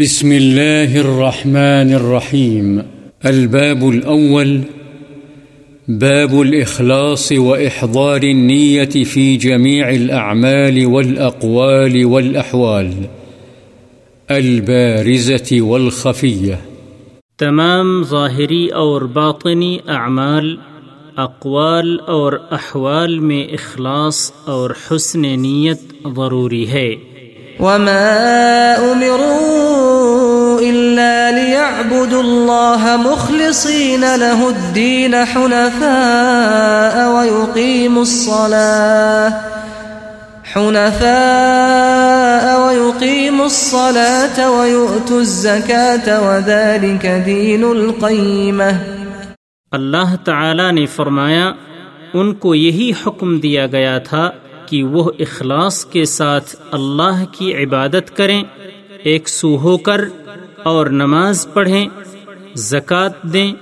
بسم الله الرحمن الرحيم. الباب الأول، باب الإخلاص وإحضار النية في جميع الأعمال والأقوال والأحوال. البارزة والخفية. تمام ظاہری اور باطنی اعمال اقوال اور احوال میں اخلاص اور حسن نیت ضروری ہے۔ وما أمروا إلا ليعبدوا الله مخلصين له الدين حنفاء ويقيموا الصلاة حنفاء ويقيموا الصلاة ويؤتوا الزكاة وذلك دين القيمة اللہ تعالی نے فرمایا، ان کو یہی حکم دیا گیا تھا کہ وہ اخلاص کے ساتھ اللہ کی عبادت کریں ایک سو ہو کر اور نماز پڑھیں زکوٰۃ دیں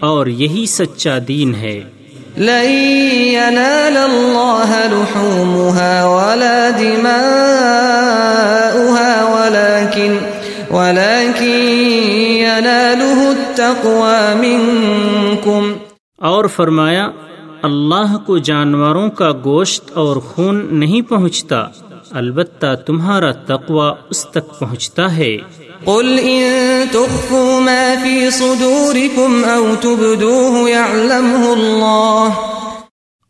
اور یہی سچا دین ہے۔ لن ينال الله لحومها ولا دماؤها ولكن ولكن يناله التقوى منكم۔ اور فرمایا اللہ کو جانوروں کا گوشت اور خون نہیں پہنچتا البتہ تمہارا تقوی اس تک پہنچتا ہے۔ قل إن تخفوا ما في صدوركم أو تبدوه يعلمه الله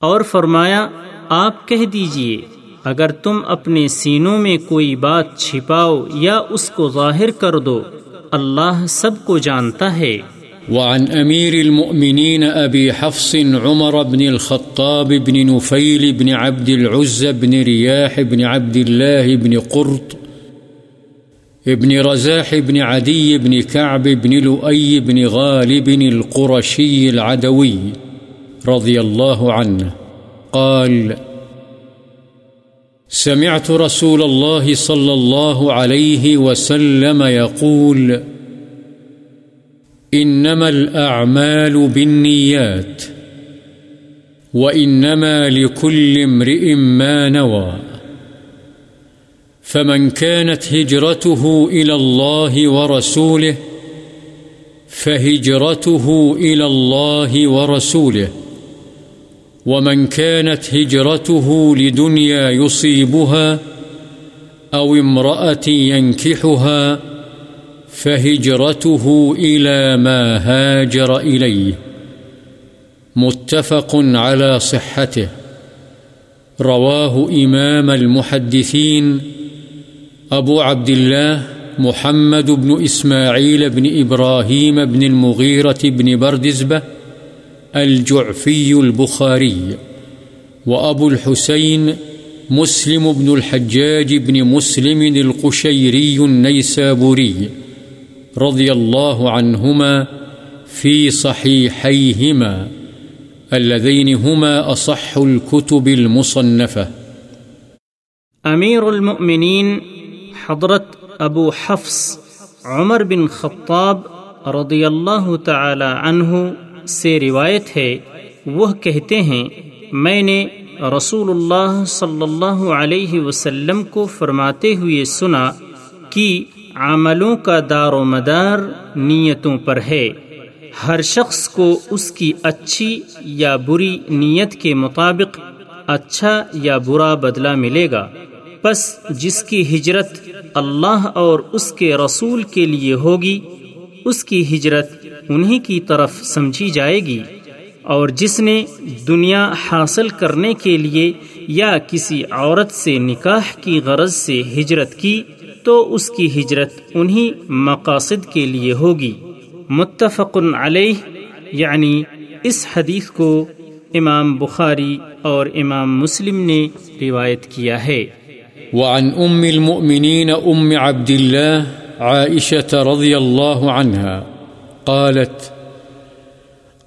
اور فرمایا آپ کہہ دیجیے اگر تم اپنے سینوں میں کوئی بات چھپاؤ یا اس کو ظاہر کر دو اللہ سب کو جانتا ہے۔ وعن أمير المؤمنين أبي حفص عمر بن الخطاب بن نفيل بن عبد العز بن رياح بن عبد الله بن قرط ابن رزاح بن عدي بن كعب بن لؤي بن غالب القرشي العدوي رضي الله عنه. قال سمعت رسول الله صلى الله عليه وسلم يقول إنما الأعمال بالنيات وإنما لكل امرئ ما نوى فمن كانت هجرته إلى الله ورسوله فهجرته إلى الله ورسوله ومن كانت هجرته لدنيا يصيبها أو امرأة ينكحها فهجرته إلى ما هاجر إليه، متفق على صحته. رواه إمام المحدثين أبو عبد الله محمد بن إسماعيل بن إبراهيم بن المغيرة بن بردزبة الجعفي البخاري، وأبو الحسين مسلم بن الحجاج بن مسلم القشيري النيسابوري. رضي الله عنهما في صحيحيهما اللذين هما أصح الكتب المصنفة امیر المؤمنین حضرت ابو حفص عمر بن خطاب رضی اللہ تعالی عنہ سے روایت ہے، وہ کہتے ہیں، میں نے رسول اللہ صلی اللہ علیہ وسلم کو فرماتے ہوئے سنا کہ عملوں کا دار و مدار نیتوں پر ہے۔ ہر شخص کو اس کی اچھی یا بری نیت کے مطابق اچھا یا برا بدلہ ملے گا۔ پس جس کی ہجرت اللہ اور اس کے رسول کے لیے ہوگی، اس کی ہجرت انہی کی طرف سمجھی جائے گی۔ اور جس نے دنیا حاصل کرنے کے لیے یا کسی عورت سے نکاح کی غرض سے ہجرت کی تو اس کی ہجرت انہی مقاصد کے لیے ہوگی۔ متفق علیہ یعنی اس حدیث کو امام بخاری اور امام مسلم نے روایت کیا ہے۔ وعن أم المؤمنين أم عبد الله عائشة رضي الله عنها قالت،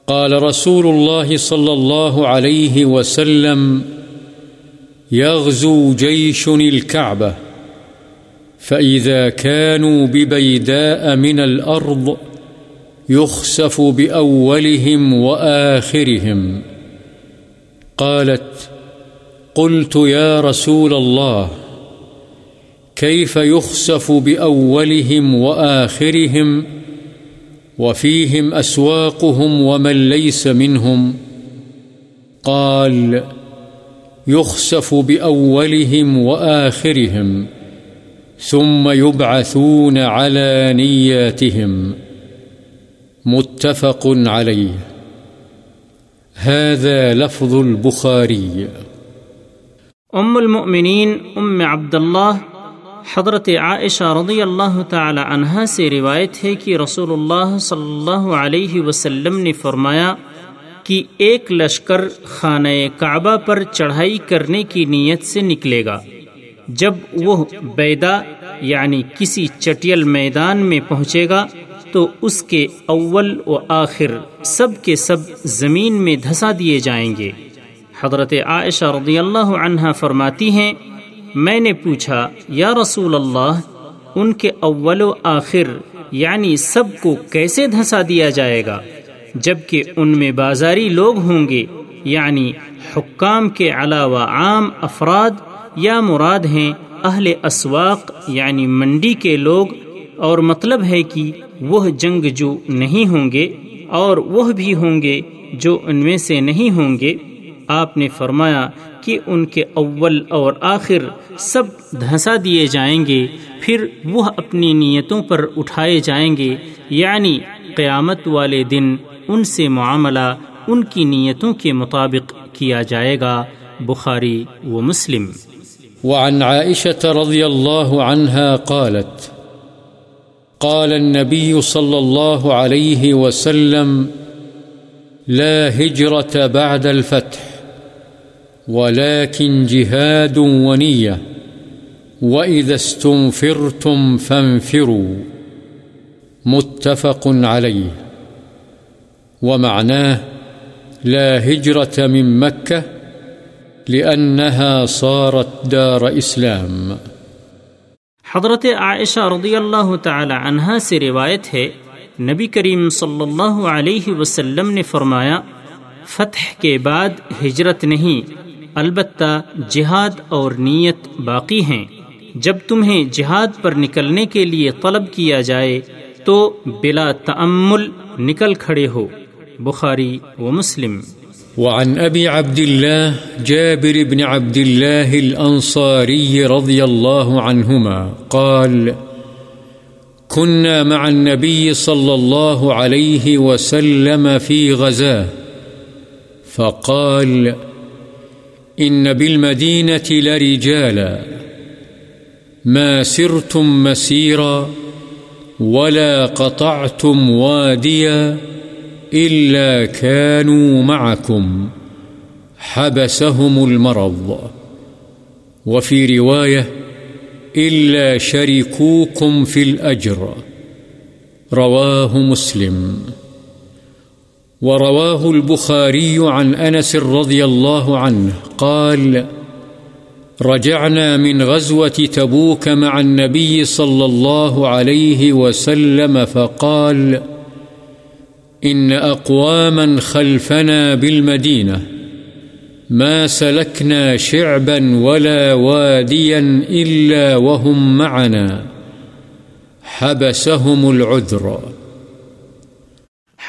قال رسول الله صلى الله عليه وسلم، يغزو جيش الكعبة. فإذا كانوا ببيداء من الأرض يخسف بأولهم وآخرهم قالت قلت يا رسول الله كيف يخسف بأولهم وآخرهم وفيهم أسواقهم ومن ليس منهم قال يخسف بأولهم وآخرهم ثم يبعثون على نياتهم متفق عليه. هذا لفظ البخاري. ام المؤمنین ام عبداللہ حضرت عائشہ رضی اللہ تعالی عنہا سے روایت ہے کہ رسول اللہ صلی اللہ علیہ وسلم نے فرمایا کہ ایک لشکر خانہ کعبہ پر چڑھائی کرنے کی نیت سے نکلے گا۔ جب وہ بیدا یعنی کسی چٹیل میدان میں پہنچے گا تو اس کے اول و آخر سب کے سب زمین میں دھسا دیے جائیں گے۔ حضرت عائشہ رضی اللہ عنہ فرماتی ہیں، میں نے پوچھا، یا رسول اللہ، ان کے اول و آخر یعنی سب کو کیسے دھسا دیا جائے گا؟ جبکہ ان میں بازاری لوگ ہوں گے یعنی حکام کے علاوہ عام افراد یا مراد ہیں اہل اسواق یعنی منڈی کے لوگ، اور مطلب ہے کہ وہ جنگ جو نہیں ہوں گے، اور وہ بھی ہوں گے جو ان میں سے نہیں ہوں گے۔ آپ نے فرمایا کہ ان کے اول اور آخر سب دھنسا دیے جائیں گے، پھر وہ اپنی نیتوں پر اٹھائے جائیں گے۔ یعنی قیامت والے دن ان سے معاملہ ان کی نیتوں کے مطابق کیا جائے گا۔ بخاری و مسلم۔ وعن عائشة رضي الله عنها قالت، قال النبي صلى الله عليه وسلم، لا هجرة بعد الفتح، ولكن جهاد ونية، وإذا استنفرتم فانفروا، متفق عليه. ومعناه لا هجرة من مكة لأنها صارت دار اسلام حضرت عائشہ رضی اللہ تعالی عنہا سے روایت ہے، نبی کریم صلی اللہ علیہ وسلم نے فرمایا، فتح کے بعد ہجرت نہیں، البتہ جہاد اور نیت باقی ہیں۔ جب تمہیں جہاد پر نکلنے کے لیے طلب کیا جائے، تو بلا تعمل نکل کھڑے ہو۔ بخاری و مسلم۔ وعن أبي عبد الله جابر بن عبد الله الأنصاري رضي الله عنهما قال، كنا مع النبي صلى الله عليه وسلم في غزاه فقال، إن بالمدينة لرجالا، ما سرتم مسيرا ولا قطعتم واديا إلا كانوا معكم حبسهم المرض. وفي رواية إلا شركوكم في الأجر. رواه مسلم. ورواه البخاري عن أنس رضي الله عنه قال رجعنا من غزوة تبوك مع النبي صلى الله عليه وسلم فقال فقال إن أقواما خلفنا بالمدينة ما سلكنا شعبا ولا واديا إلا وهم معنا حبسهم العذر.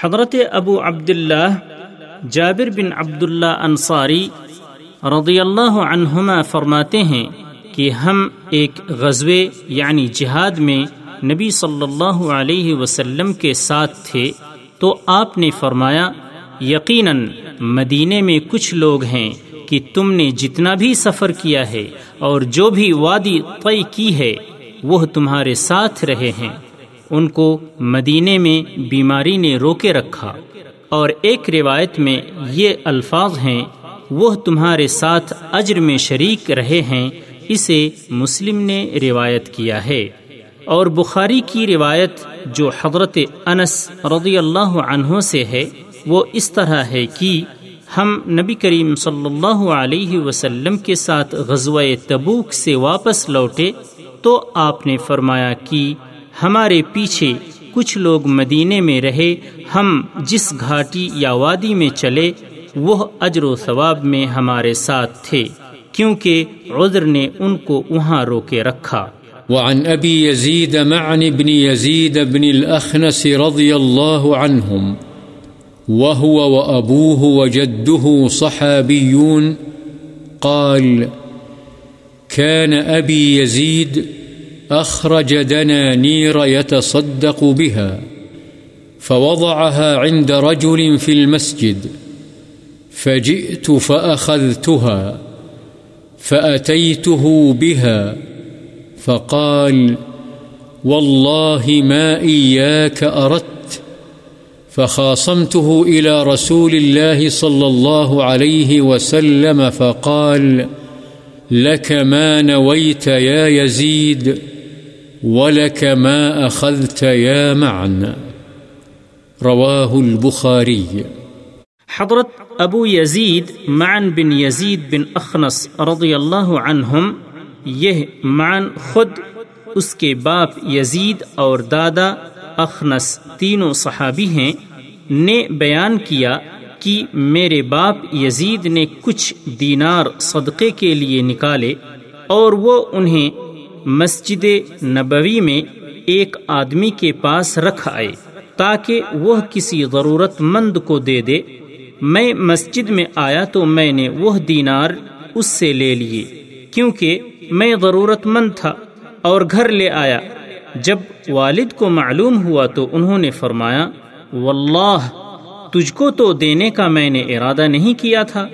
حضرت ابو عبداللہ جابر بن عبداللہ انصاری رضی اللہ عنہما فرماتے ہیں کہ ہم ایک غزوے یعنی جہاد میں نبی صلی اللہ علیہ وسلم کے ساتھ تھے۔ تو آپ نے فرمایا، یقیناً مدینے میں کچھ لوگ ہیں کہ تم نے جتنا بھی سفر کیا ہے اور جو بھی وادی طے کی ہے، وہ تمہارے ساتھ رہے ہیں۔ ان کو مدینے میں بیماری نے روکے رکھا۔ اور ایک روایت میں یہ الفاظ ہیں، وہ تمہارے ساتھ اجر میں شریک رہے ہیں، اسے مسلم نے روایت کیا ہے۔ اور بخاری کی روایت جو حضرت انس رضی اللہ عنہ سے ہے، وہ اس طرح ہے کہ ہم نبی کریم صلی اللہ علیہ وسلم کے ساتھ غزوہ تبوک سے واپس لوٹے تو آپ نے فرمایا کہ ہمارے پیچھے کچھ لوگ مدینے میں رہے، ہم جس گھاٹی یا وادی میں چلے، وہ اجر و ثواب میں ہمارے ساتھ تھے، کیونکہ عذر نے ان کو وہاں روکے رکھا۔ وعن أبي يزيد معن بن يزيد بن الأخنس رضي الله عنهم، وهو وأبوه وجده صحابيون، قال كان أبي يزيد أخرج دنانير يتصدق بها، فوضعها عند رجل في المسجد، فجئت فأخذتها، فأتيته بها فقال والله ما إياك أردت فخاصمته إلى رسول الله صلى الله عليه وسلم فقال لك ما نويت يا يزيد ولك ما أخذت يا معن۔ رواه البخاري حضرت ابو یزید معن بن یزید بن اخنس رضی اللہ عنہم یہ معن خود اس کے باپ یزید اور دادا اخنس تینوں صحابی ہیں، نے بیان کیا کہ میرے باپ یزید نے کچھ دینار صدقے کے لیے نکالے اور وہ انہیں مسجد نبوی میں ایک آدمی کے پاس رکھ آئے تاکہ وہ کسی ضرورت مند کو دے دے۔ میں مسجد میں آیا تو میں نے وہ دینار اس سے لے لیے۔ کیونکہ میں ضرورت مند تھا اور گھر لے آیا۔ جب والد کو معلوم ہوا تو انہوں نے فرمایا، واللہ، تجھ کو تو دینے کا میں نے ارادہ نہیں کیا تھا۔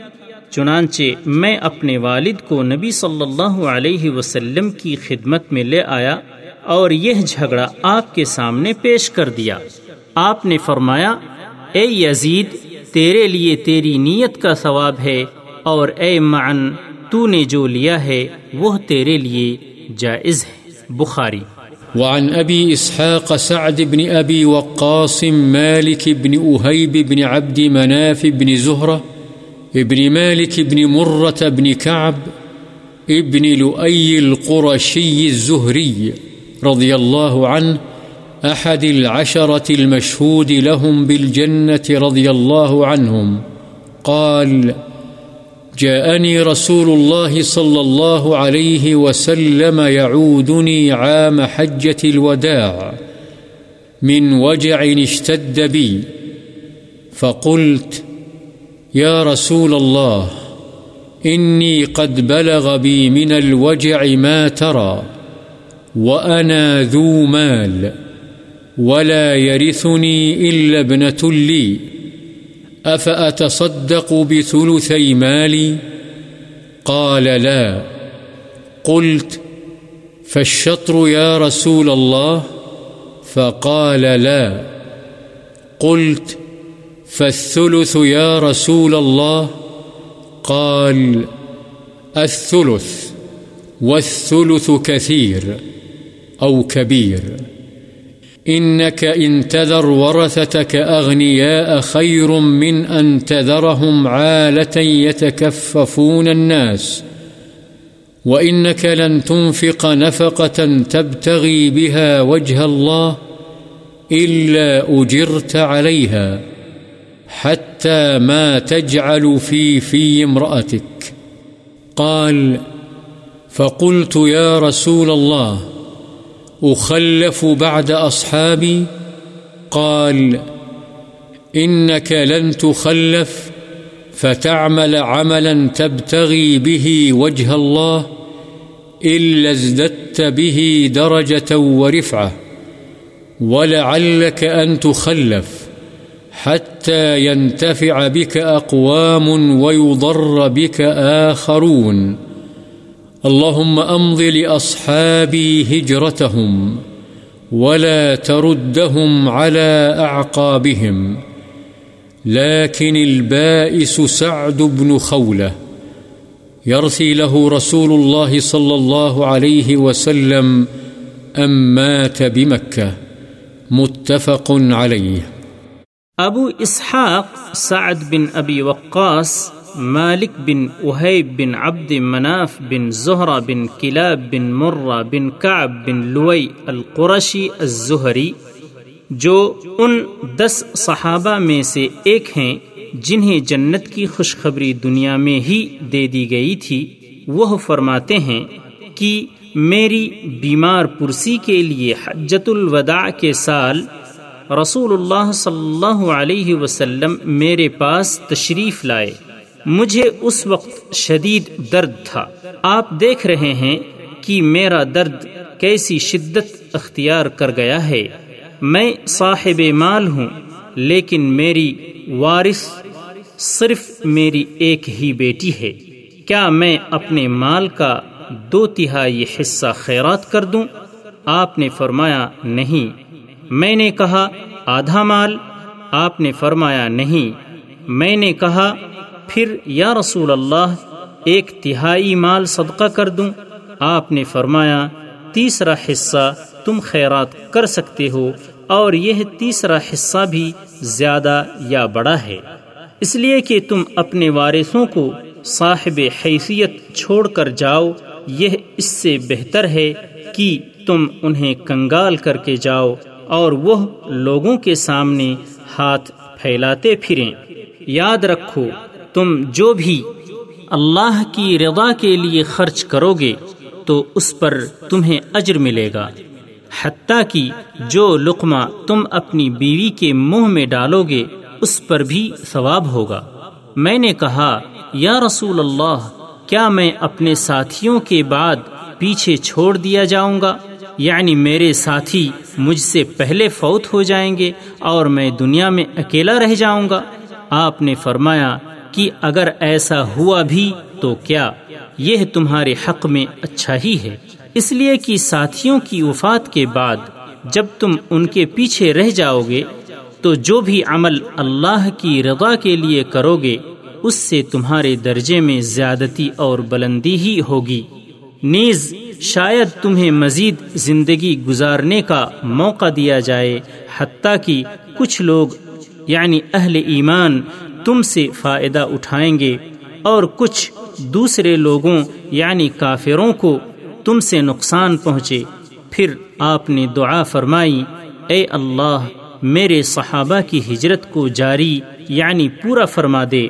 چنانچہ میں اپنے والد کو نبی صلی اللہ علیہ وسلم کی خدمت میں لے آیا اور یہ جھگڑا آپ کے سامنے پیش کر دیا۔ آپ نے فرمایا، اے یزید، تیرے لیے تیری نیت کا ثواب ہے اور اے معن تو نے جو لیا ہے وہ تیرے لیے جائز ہے بخاری وعن أبي إسحاق سعد بن أبي وقاص، مالك بن أهيب بن عبد مناف بن زهرة، ابن مالك بن مرة بن كعب، ابن لؤي القرشي الزهري رضي الله عنه، أحد العشرة المشهود لهم بالجنة رضي الله عنهم. قال جاءني رسول الله صلى الله عليه وسلم يعودني عام حجة الوداع من وجع اشتد بي. فقلت، يا رسول الله، إني قد بلغ بي من الوجع ما ترى، وأنا ذو مال، ولا يرثني إلا ابنة لي. أفأتصدق بثلثي مالي؟ قال لا. قلت، فالشطر يا رسول الله؟ فقال لا. قلت، فالثلث يا رسول الله؟ قال، الثلث، والثلث كثير أو كبير. إنك إن تذر ورثتك أغنياء خير من أن تذرهم عالة يتكففون الناس وإنك لن تنفق نفقة تبتغي بها وجه الله إلا أجرت عليها حتى ما تجعل في في امرأتك قال فقلت يا رسول الله أخلف بعد أصحابي قال إنك لن تخلف فتعمل عملا تبتغي به وجه الله إلا ازددت به درجة ورفعة ولعلك أن تخلف حتى ينتفع بك أقوام ويضر بك آخرون اللهم أمض لأصحابي هجرتهم ولا تردهم على أعقابهم، لكن البائس سعد بن خولة يرثي له رسول الله صلى الله عليه وسلم أم مات بمكة، متفق عليه. ابو اسحاق سعد بن ابی وقاص مالک بن اہیب بن عبد مناف بن زہرہ بن کلاب بن مرہ بن کعب بن لوئی القرشی الزہری، جو ان دس صحابہ میں سے ایک ہیں جنہیں جنت کی خوشخبری دنیا میں ہی دے دی گئی تھی۔ وہ فرماتے ہیں کہ میری بیمار پرسی کے لیے حجت الوداع کے سال رسول اللہ صلی اللہ علیہ وسلم میرے پاس تشریف لائے۔ مجھے اس وقت شدید درد تھا۔ آپ دیکھ رہے ہیں کہ میرا درد کیسی شدت اختیار کر گیا ہے۔ میں صاحب مال ہوں، لیکن میری وارث صرف میری ایک ہی بیٹی ہے۔ کیا میں اپنے مال کا دو تہائی حصہ خیرات کر دوں؟ آپ نے فرمایا نہیں۔ میں نے کہا، آدھا مال۔ آپ نے فرمایا نہیں۔ میں نے کہا پھر یا رسول اللہ، ایک تہائی مال صدقہ کر دوں۔ آپ نے فرمایا، تیسرا حصہ تم خیرات کر سکتے ہو اور یہ تیسرا حصہ بھی زیادہ یا بڑا ہے۔ اس لیے کہ تم اپنے وارثوں کو صاحب حیثیت چھوڑ کر جاؤ، یہ اس سے بہتر ہے کہ تم انہیں کنگال کر کے جاؤ اور وہ لوگوں کے سامنے ہاتھ پھیلاتے پھریں۔ یاد رکھو تم جو بھی اللہ کی رضا کے لیے خرچ کرو گے تو اس پر تمہیں اجر ملے گا۔ حتیٰ کہ جو لقمہ تم اپنی بیوی کے منہ میں ڈالو گے اس پر بھی ثواب ہوگا۔ میں نے کہا، یا رسول اللہ، کیا میں اپنے ساتھیوں کے بعد پیچھے چھوڑ دیا جاؤں گا؟ یعنی میرے ساتھی مجھ سے پہلے فوت ہو جائیں گے اور میں دنیا میں اکیلا رہ جاؤں گا؟ آپ نے فرمایا کہ اگر ایسا ہوا بھی تو کیا یہ تمہارے حق میں اچھا ہی ہے۔ اس لیے کہ ساتھیوں کی وفات کے بعد جب تم ان کے پیچھے رہ جاؤ گے، تو جو بھی عمل اللہ کی رضا کے لیے کرو گے، اس سے تمہارے درجے میں زیادتی اور بلندی ہی ہوگی۔ نیز، شاید تمہیں مزید زندگی گزارنے کا موقع دیا جائے، حتیٰ کہ کچھ لوگ یعنی اہل ایمان تم سے فائدہ اٹھائیں گے اور کچھ دوسرے لوگوں یعنی کافروں کو تم سے نقصان پہنچے۔ پھر آپ نے دعا فرمائی، اے اللہ، میرے صحابہ کی ہجرت کو جاری یعنی پورا فرما دے،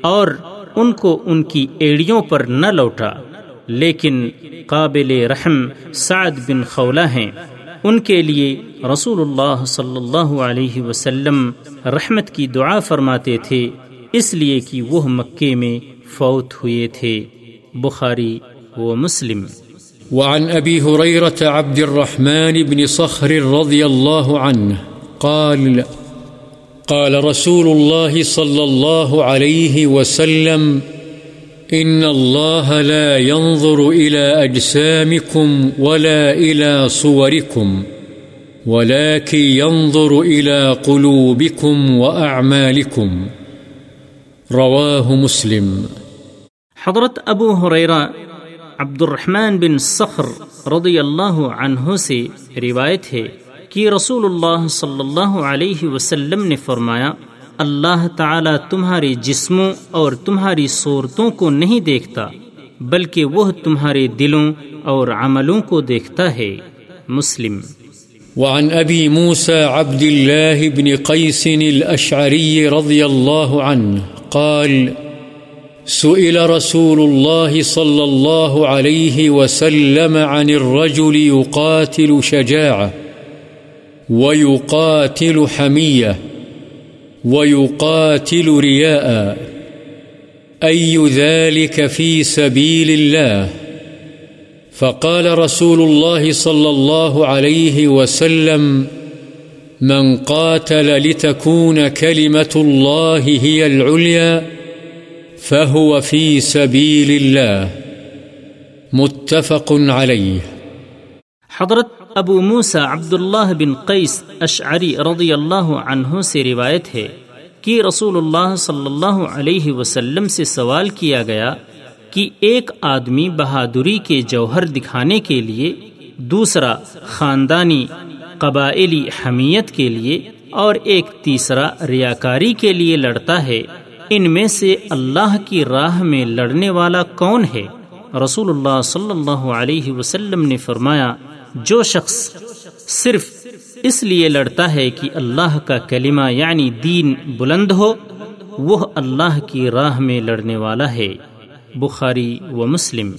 اور ان کو ان کی ایڑیوں پر نہ لوٹا۔ لیکن قابل رحم سعد بن خولہ ہیں۔ ان کے لیے رسول اللہ صلی اللہ علیہ وسلم رحمت کی دعا فرماتے تھے، اس لیے کہ وہ مکے میں فوت ہوئے تھے۔ بخاری و مسلم۔ وعن أبي هريرة عبد الرحمن بن صخر رضي الله عنه قال قال رسول الله صلى الله عليه وسلم إن الله لا ينظر إلى أجسامكم ولا إلى صوركم، ولكن ينظر إلى قلوبكم وأعمالكم. رواه مسلم. حضرت ابو حریرہ عبد الرحمن بن سخر رضی اللہ عنہ سے روایت ہے کہ رسول اللہ صلی اللہ علیہ وسلم نے فرمایا اللہ تعالی تمہارے جسموں اور تمہاری صورتوں کو نہیں دیکھتا، بلکہ وہ تمہارے دلوں اور عملوں کو دیکھتا ہے۔ مسلم۔ وعن أبي موسى عبد الله بن قيس الأشعري رضي الله عنه قال، سئل رسول الله صلى الله عليه وسلم عن الرجل يقاتل شجاعة ويقاتل حمية ويقاتل رياء. أي ذلك في سبيل الله؟ فقال رسول الله صلى الله عليه وسلم، من قاتل لتكون كلمة الله هي العليا فهو في سبيل الله. متفق عليه. حضرت ابو موسا عبداللہ بن قیس اشعری رضی اللہ عنہ سے روایت ہے کہ رسول اللہ صلی اللہ علیہ وسلم سے سوال کیا گیا کہ ایک آدمی بہادری کے جوہر دکھانے کے لیے، دوسرا خاندانی قبائلی حمیت کے لیے اور ایک تیسرا ریاکاری کے لیے لڑتا ہے۔ ان میں سے اللہ کی راہ میں لڑنے والا کون ہے؟ رسول اللہ صلی اللہ علیہ وسلم نے فرمایا جو شخص صرف اس لیے لڑتا ہے کہ اللہ کا کلمہ یعنی دین بلند ہو، وہ اللہ کی راہ میں لڑنے والا ہے۔ بخاری و مسلم۔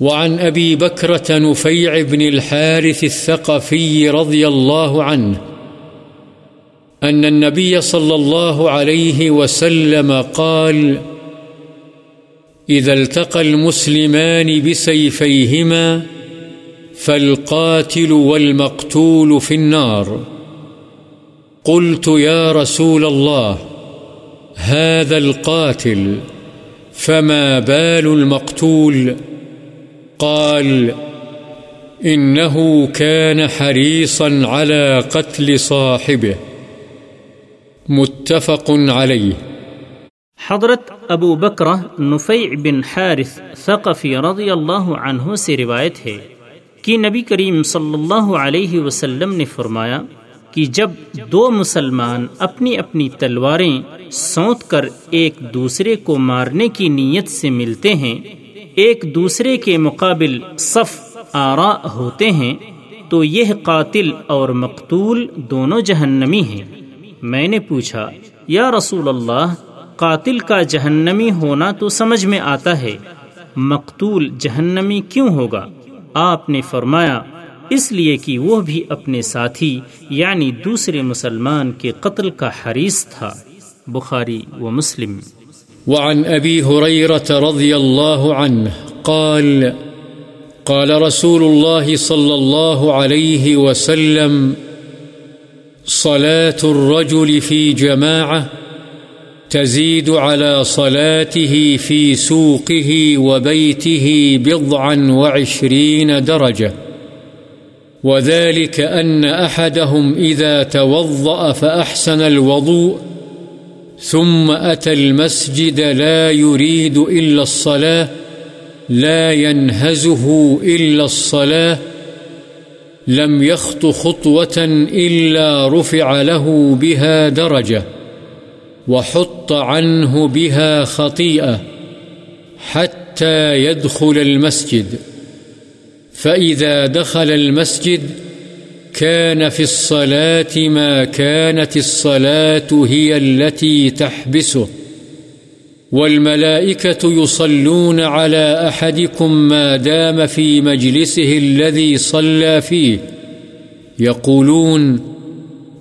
وعن أبي بكرة نفيع بن الحارث الثقفي رضي الله عنه أن النبي صلى الله عليه وسلم قال إذا التقى المسلمان بسيفيهما فالقاتل والمقتول في النار. قلت يا رسول الله، هذا القاتل، فما بال المقتول؟ قال، إنه كان حريصا على قتل صاحبه. متفق عليه. حضرت ابو بکرہ نفیع بن حارث ثقفی رضی اللہ عنہ سے روایت ہے۔ کہ نبی کریم صلی اللہ علیہ وسلم نے فرمایا کہ جب دو مسلمان اپنی اپنی تلواریں سونت کر ایک دوسرے کو مارنے کی نیت سے ملتے ہیں، ایک دوسرے کے مقابل صف آرا ہوتے ہیں، تو یہ قاتل اور مقتول دونوں جہنمی ہیں۔ میں نے پوچھا، یا رسول اللہ، قاتل کا جہنمی ہونا تو سمجھ میں آتا ہے، مقتول جہنمی کیوں ہوگا؟ آپ نے فرمایا، اس لیے کہ وہ بھی اپنے ساتھی یعنی دوسرے مسلمان کے قتل کا حریص تھا۔ بخاری و مسلم۔ وعن أبي هريرة رضي الله عنه قال قال رسول الله صلى الله عليه وسلم، صلاة الرجل في جماعة تزيد على صلاته في سوقه وبيته بضعا وعشرين درجة. وذلك أن أحدهم إذا توضأ فأحسن الوضوء، ثم أتى المسجد لا يريد إلا الصلاة، لا ينهزه إلا الصلاة، لم يخط خطوة إلا رفع له بها درجة. وحط عنه بها خطيئة حتى يدخل المسجد. فإذا دخل المسجد كان في الصلاة ما كانت الصلاة هي التي تحبسه. والملائكة يصلون على أحدكم ما دام في مجلسه الذي صلى فيه. يقولون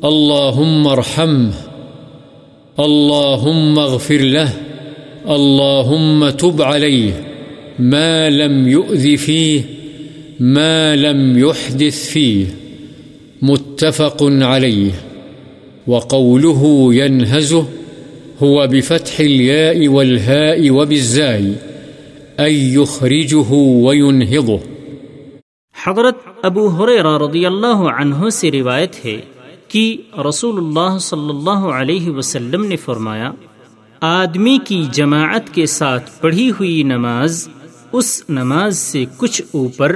اللهم ارحمه. اللهم اغفر له، اللهم تب عليه. ما لم يؤذ فيه، ما لم يحدث فيه. متفق عليه. وقوله ينهزه هو بفتح الياء والهاء وبالزاي، أي يخرجه وينهضه. حضرت ابو حریرہ رضی اللہ عنہ سے روایت ہے کہ رسول اللہ صلی اللہ علیہ وسلم نے فرمایا، آدمی کی جماعت کے ساتھ پڑھی ہوئی نماز، اس نماز سے کچھ اوپر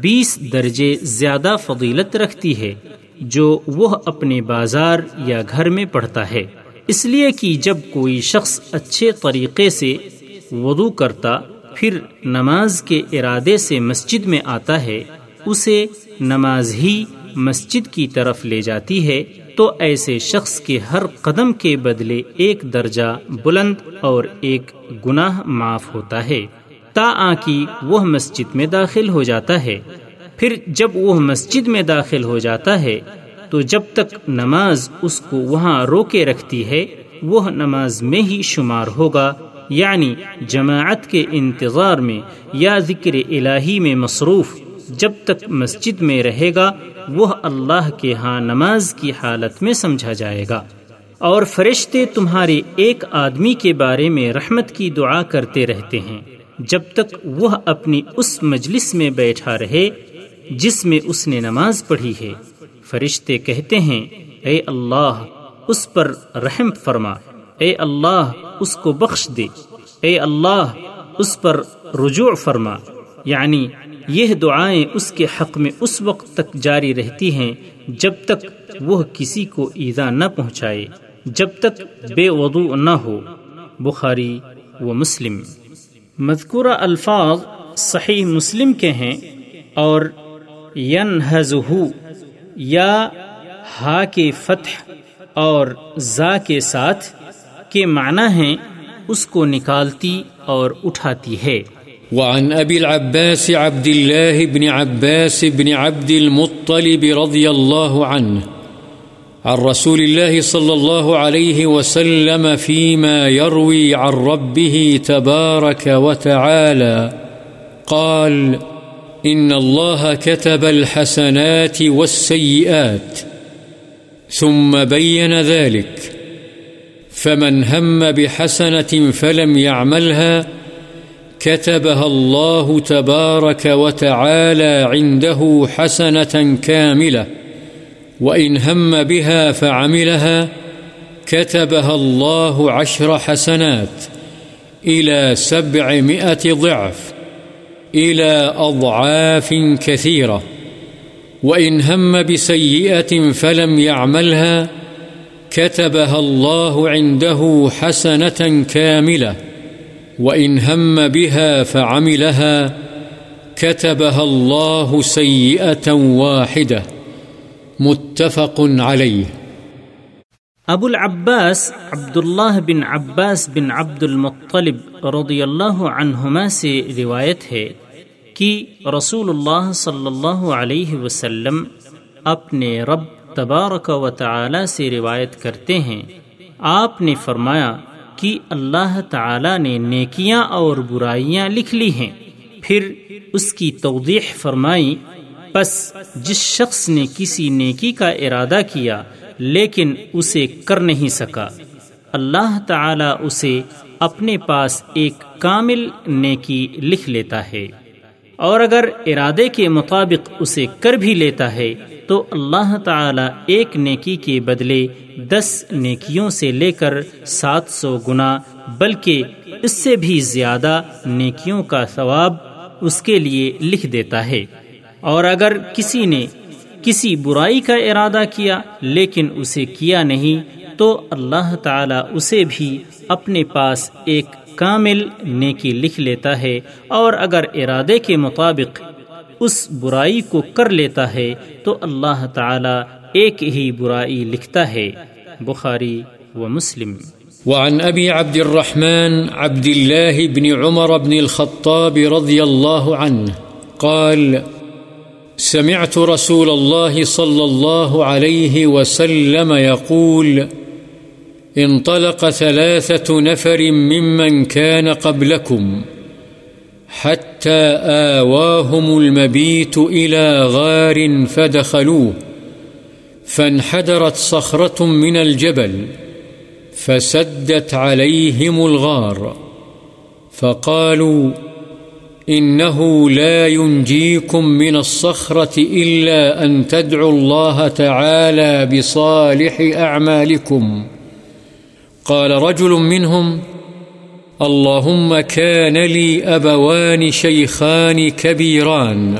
بیس درجے زیادہ فضیلت رکھتی ہے، جو وہ اپنے بازار یا گھر میں پڑھتا ہے۔ اس لیے کہ جب کوئی شخص اچھے طریقے سے وضو کرتا، پھر نماز کے ارادے سے مسجد میں آتا ہے، اسے نماز ہی مسجد کی طرف لے جاتی ہے، تو ایسے شخص کے ہر قدم کے بدلے ایک درجہ بلند اور ایک گناہ معاف ہوتا ہے۔ تا آنکی وہ مسجد میں داخل ہو جاتا ہے۔ پھر جب وہ مسجد میں داخل ہو جاتا ہے، تو جب تک نماز اس کو وہاں روکے رکھتی ہے، وہ نماز میں ہی شمار ہوگا۔ یعنی جماعت کے انتظار میں یا ذکر الہی میں مصروف جب تک مسجد میں رہے گا وہ اللہ کے ہاں نماز کی حالت میں سمجھا جائے گا۔ اور فرشتے تمہارے ایک آدمی کے بارے میں رحمت کی دعا کرتے رہتے ہیں۔ جب تک وہ اپنی اس مجلس میں بیٹھا رہے، جس میں اس نے نماز پڑھی ہے۔ فرشتے کہتے ہیں، اے اللہ، اس پر رحم فرما۔ اے اللہ، اس کو بخش دے۔ اے اللہ، اس پر رجوع فرما۔ یعنی یہ دعائیں اس کے حق میں اس وقت تک جاری رہتی ہیں جب تک وہ کسی کو ایزا نہ پہنچائے، جب تک بے وضو نہ ہو۔ بخاری و مسلم۔ مذکورہ الفاظ صحیح مسلم کے ہیں اور ین یا ہا کے فتح اور زا کے ساتھ کے معنی ہیں اس کو نکالتی اور اٹھاتی ہے۔ وعن أبي العباس عبد الله بن عباس بن عبد المطلب رضي الله عنه عن رسول الله صلى الله عليه وسلم فيما يروي عن ربه تبارك وتعالى قال، إن الله كتب الحسنات والسيئات ثم بين ذلك، فمن هم بحسنة فلم يعملها كتبها الله تبارك وتعالى عنده حسنة كاملة، وإن هم بها فعملها، كتبها الله عشر حسنات إلى سبعمائة ضعف، إلى أضعاف كثيرة، وإن هم بسيئة فلم يعملها، كتبها الله عنده حسنة كاملة. وإن هم بها فعملها كتبها الله سيئة واحدة متفق عليه ابو العباس عبداللہ بن عباس بن عبد المطلب رضی اللہ عنہما سے روایت ہے کہ رسول اللہ صلی اللہ علیہ وسلم اپنے رب تبارک و تعالی سے روایت کرتے ہیں۔ آپ نے فرمایا کہ اللہ تعالی نے نیکیاں اور برائیاں لکھ لی ہیں۔ پھر اس کی توضیح فرمائی، پس جس شخص نے کسی نیکی کا ارادہ کیا، لیکن اسے کر نہیں سکا۔ اللہ تعالی اسے اپنے پاس ایک کامل نیکی لکھ لیتا ہے۔ اور اگر ارادے کے مطابق اسے کر بھی لیتا ہے تو اللہ تعالی ایک نیکی کے بدلے دس نیکیوں سے لے کر سات سو گنا، بلکہ اس سے بھی زیادہ نیکیوں کا ثواب اس کے لیے لکھ دیتا ہے۔ اور اگر کسی نے کسی برائی کا ارادہ کیا لیکن اسے کیا نہیں، تو اللہ تعالی اسے بھی اپنے پاس ایک کامل نیکی لکھ لیتا ہے۔ اور اگر ارادے کے مطابق اس برائی کو کر لیتا ہے تو اللہ تعالی ایک ہی برائی لکھتا ہے، بخاری و مسلم۔ وعن أبي عبد الرحمن عبد الله بن عمر بن الخطاب رضي الله عنه قال، سمعت رسول الله صلى الله عليه وسلم يقول انطلق ثلاثة نفر ممن كان قبلكم حتى حتى آواهم المبيت إلى غار فدخلوه فانحدرت صخرة من الجبل فسدت عليهم الغار فقالوا إنه لا ينجيكم من الصخرة إلا أن تدعوا الله تعالى بصالح أعمالكم قال رجل منهم اللهم كان لي أبوان شيخان كبيران،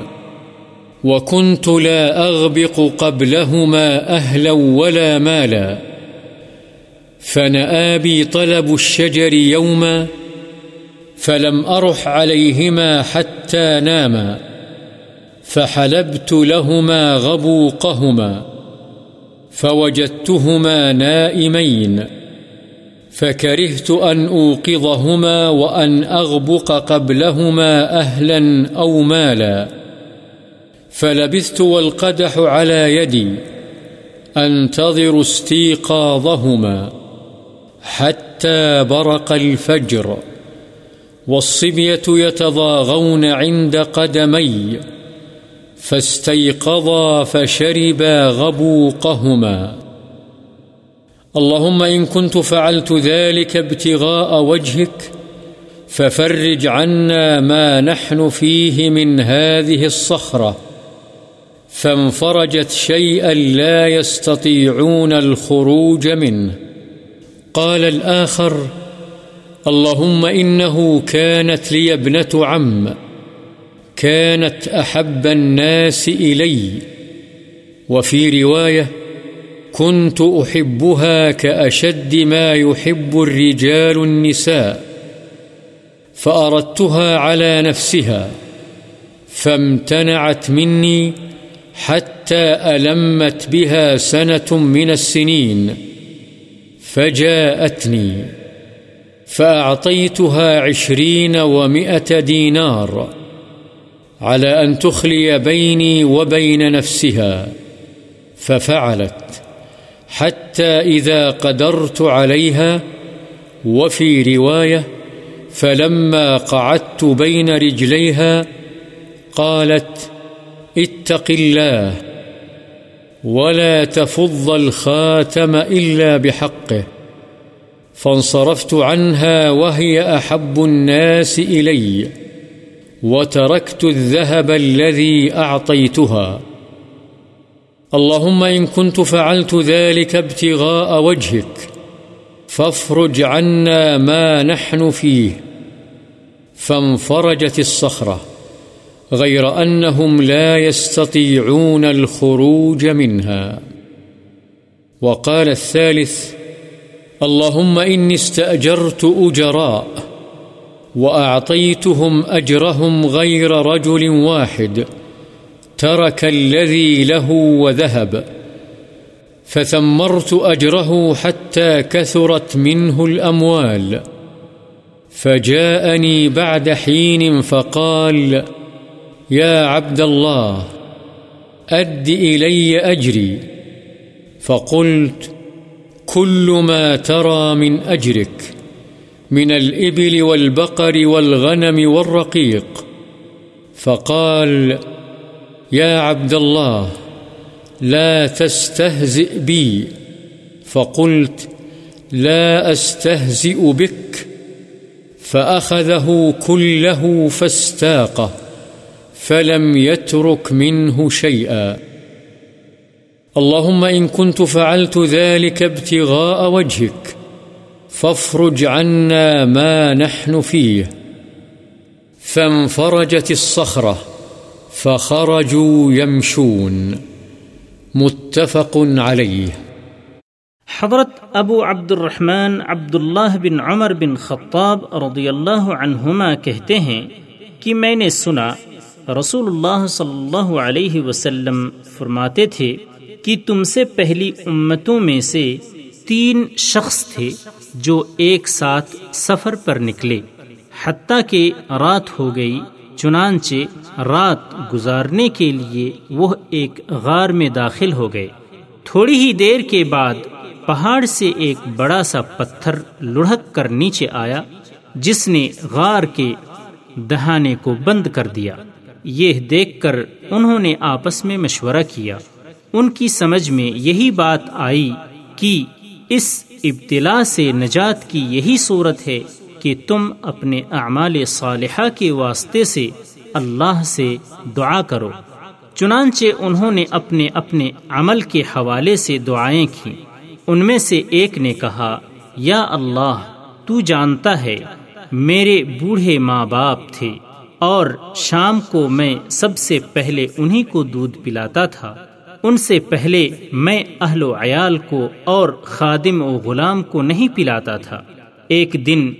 وكنت لا أغبق قبلهما أهلا ولا مالا. فنآبي طلب الشجر يوماً، فلم أرح عليهما حتى ناما. فحلبت لهما غبوقهما، فوجدتهما نائمين. فكرهت أن أوقظهما وأن أغبق قبلهما أهلا أو مالا. فلبثت والقدح على يدي أنتظر استيقاظهما حتى برق الفجر والصبية يتضاغون عند قدمي فاستيقظا فشربا غبوقهما. اللهم إن كنت فعلت ذلك ابتغاء وجهك ففرج عنا ما نحن فيه من هذه الصخرة فانفرجت شيئا لا يستطيعون الخروج منه. قال الآخر، اللهم إنه كانت لي ابنة عم، كانت أحب الناس إلي. وفي رواية كنت أحبها كأشد ما يحب الرجال النساء، فأردتها على نفسها، فامتنعت مني حتى ألمت بها سنة من السنين، فجاءتني، فأعطيتها عشرين ومئة دينار على أن تخلي بيني وبين نفسها، ففعلت. حتى إذا قدرت عليها وفي رواية فلما قعدت بين رجليها قالت اتق الله ولا تفض الخاتم إلا بحقه فانصرفت عنها وهي أحب الناس إلي وتركت الذهب الذي أعطيتها اللهم إن كنت فعلت ذلك ابتغاء وجهك فافرج عنا ما نحن فيه فانفرجت الصخرة غير أنهم لا يستطيعون الخروج منها وقال الثالث اللهم إني استأجرت أجراء وأعطيتهم أجرهم غير رجل واحد ترك الذي له وذهب، فثمرت أجره حتى كثرت منه الأموال، فجاءني بعد حين فقال يا عبد الله، أد إلي أجري، فقلت كل ما ترى من أجرك، من الإبل والبقر والغنم والرقيق، فقال فقال يا عبد الله لا تستهزئ بي. فقلت، لا أستهزئ بك. فأخذه كله فاستاقه، فلم يترك منه شيئا. اللهم إن كنت فعلت ذلك ابتغاء وجهك، فافرج عنا ما نحن فيه. فانفرجت الصخرة فخرجوا يمشون. متفق عليه. حضرت ابو عبد الرحمن عبداللہ بن عمر بن خطاب رضی اللہ عنہما کہتے ہیں کہ میں نے سنا رسول اللہ صلی اللہ علیہ وسلم فرماتے تھے کہ تم سے پہلی امتوں میں سے تین شخص تھے جو ایک ساتھ سفر پر نکلے، حتیٰ کہ رات ہو گئی چنانچہ رات گزارنے کے لیے وہ ایک غار میں داخل ہو گئے۔ تھوڑی ہی دیر کے بعد پہاڑ سے ایک بڑا سا پتھر لڑھک کر نیچے آیا، جس نے غار کے دہانے کو بند کر دیا۔ یہ دیکھ کر انہوں نے آپس میں مشورہ کیا۔ ان کی سمجھ میں یہی بات آئی کہ اس ابتلا سے نجات کی یہی صورت ہے کہ تم اپنے اعمال صالحہ کے واسطے سے اللہ سے دعا کرو۔ چنانچہ انہوں نے اپنے اپنے عمل کے حوالے سے دعائیں کی ان میں سے ایک نے کہا، یا اللہ، تو جانتا ہے، میرے بوڑھے ماں باپ تھے اور شام کو میں سب سے پہلے انہی کو دودھ پلاتا تھا۔ ان سے پہلے میں اہل و عیال کو اور خادم و غلام کو نہیں پلاتا تھا۔ ایک دن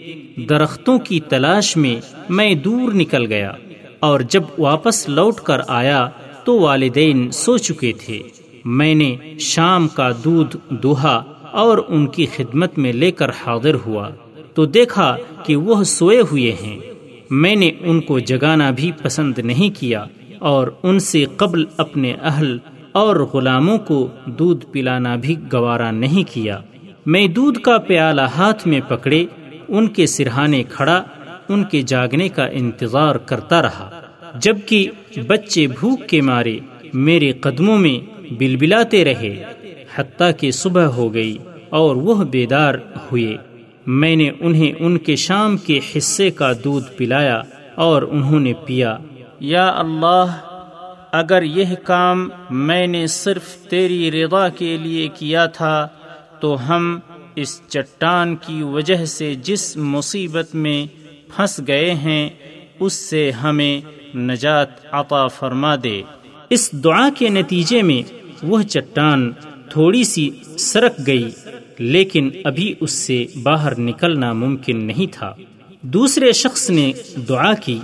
درختوں کی تلاش میں میں دور نکل گیا اور جب واپس لوٹ کر آیا تو والدین سو چکے تھے۔ میں نے شام کا دودھ دوہا اور ان کی خدمت میں لے کر حاضر ہوا تو دیکھا کہ وہ سوئے ہوئے ہیں۔ میں نے ان کو جگانا بھی پسند نہیں کیا اور ان سے قبل اپنے اہل اور غلاموں کو دودھ پلانا بھی گوارا نہیں کیا۔ میں دودھ کا پیالہ ہاتھ میں پکڑے، ان کے سرہانے کھڑا، ان کے جاگنے کا انتظار کرتا رہا۔ جبکہ بچے بھوک کے مارے، میرے قدموں میں بلبلاتے رہے، حتیٰ کہ صبح ہو گئی اور وہ بیدار ہوئے۔ میں نے انہیں ان کے شام کے حصے کا دودھ پلایا اور انہوں نے پیا، یا اللہ، اگر یہ کام میں نے صرف تیری رضا کے لیے کیا تھا تو ہم اس چٹان کی وجہ سے جس مصیبت میں پھنس گئے ہیں، اس سے ہمیں نجات عطا فرما دے۔ اس دعا کے نتیجے میں وہ چٹان تھوڑی سی سرک گئی، لیکن ابھی اس سے باہر نکلنا ممکن نہیں تھا۔ دوسرے شخص نے دعا کی،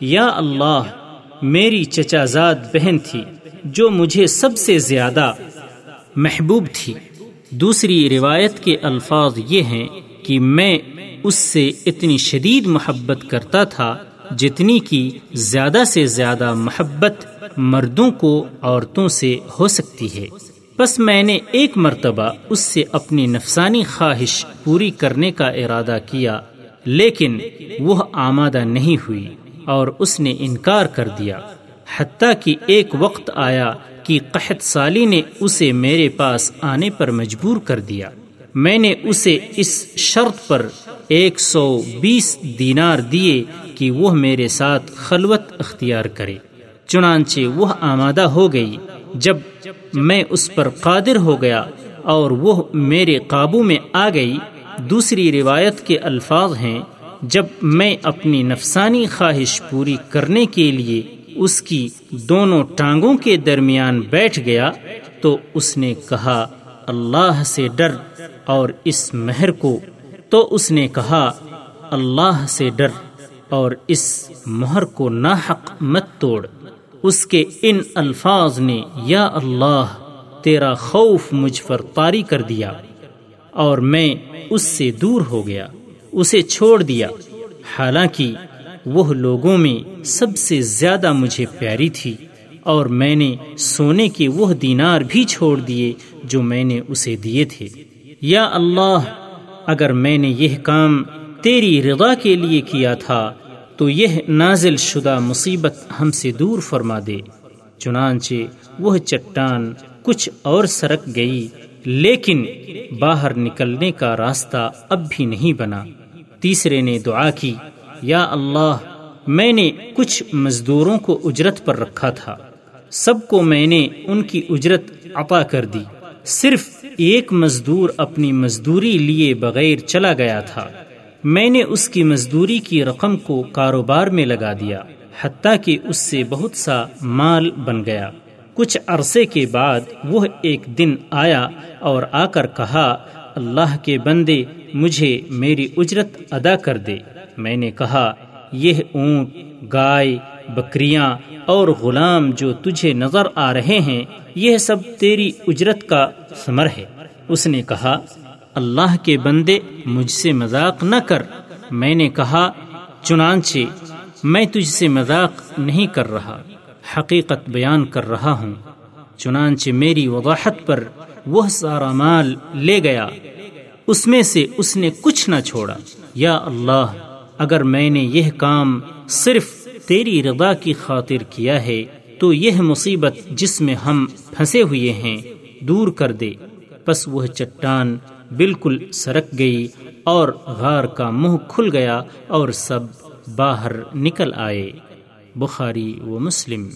یا اللہ، میری چچا زاد بہن تھی، جو مجھے سب سے زیادہ محبوب تھی۔ دوسری روایت کے الفاظ یہ ہیں کہ میں اس سے اتنی شدید محبت کرتا تھا جتنی کی زیادہ سے زیادہ محبت مردوں کو عورتوں سے ہو سکتی ہے۔ بس میں نے ایک مرتبہ اس سے اپنی نفسانی خواہش پوری کرنے کا ارادہ کیا، لیکن وہ آمادہ نہیں ہوئی اور اس نے انکار کر دیا۔ حتیٰ کہ ایک وقت آیا کہ قحط سالی نے اسے میرے پاس آنے پر مجبور کر دیا۔ میں نے اسے اس شرط پر ایک سو بیس دینار دیے کہ وہ میرے ساتھ خلوت اختیار کرے۔ چنانچہ وہ آمادہ ہو گئی۔ جب میں اس پر قادر ہو گیا اور وہ میرے قابو میں آ گئی، دوسری روایت کے الفاظ ہیں۔ جب میں اپنی نفسانی خواہش پوری کرنے کے لیے اس کی دونوں ٹانگوں کے درمیان بیٹھ گیا تو اس نے کہا، اللہ سے ڈر اور اس مہر کو۔ تو اس نے کہا، اللہ سے ڈر اور اس مہر کو ناحق مت توڑ۔ اس کے ان الفاظ نے، یا اللہ، تیرا خوف مجھ پر طاری کر دیا اور میں اس سے دور ہو گیا، اسے چھوڑ دیا۔ حالانکہ وہ لوگوں میں سب سے زیادہ مجھے پیاری تھی اور میں نے سونے کے وہ دینار بھی چھوڑ دیے جو میں نے اسے دیے تھے۔ یا اللہ، اگر میں نے یہ کام تیری رضا کے لیے کیا تھا، تو یہ نازل شدہ مصیبت ہم سے دور فرما دے۔ چنانچہ وہ چٹان کچھ اور سرک گئی، لیکن باہر نکلنے کا راستہ اب بھی نہیں بنا۔ تیسرے نے دعا کی یا اللہ، میں نے کچھ مزدوروں کو اجرت پر رکھا تھا۔ سب کو میں نے ان کی اجرت عطا کر دی۔ صرف ایک مزدور اپنی مزدوری لیے بغیر چلا گیا تھا۔ میں نے اس کی مزدوری کی رقم کو کاروبار میں لگا دیا، حتیٰ کہ اس سے بہت سا مال بن گیا۔ کچھ عرصے کے بعد وہ ایک دن آیا اور آ کر کہا، اللہ کے بندے، مجھے میری اجرت ادا کر دے۔ میں نے کہا، یہ اونٹ، گائے، بکریاں اور غلام جو تجھے نظر آ رہے ہیں، یہ سب تیری اجرت کا ثمر ہے۔ اس نے کہا، اللہ کے بندے، مجھ سے مذاق نہ کر۔ میں نے کہا، چنانچہ، میں تجھ سے مذاق نہیں کر رہا، حقیقت بیان کر رہا ہوں۔ چنانچہ میری وضاحت پر وہ سارا مال لے گیا، اس میں سے اس نے کچھ نہ چھوڑا۔ یا اللہ اگر میں نے یہ کام صرف تیری رضا کی خاطر کیا ہے، تو یہ مصیبت جس میں ہم پھنسے ہوئے ہیں، دور کر دے۔ پس وہ چٹان بالکل سرک گئی اور غار کا منہ کھل گیا اور سب باہر نکل آئے۔ بخاری و مسلم۔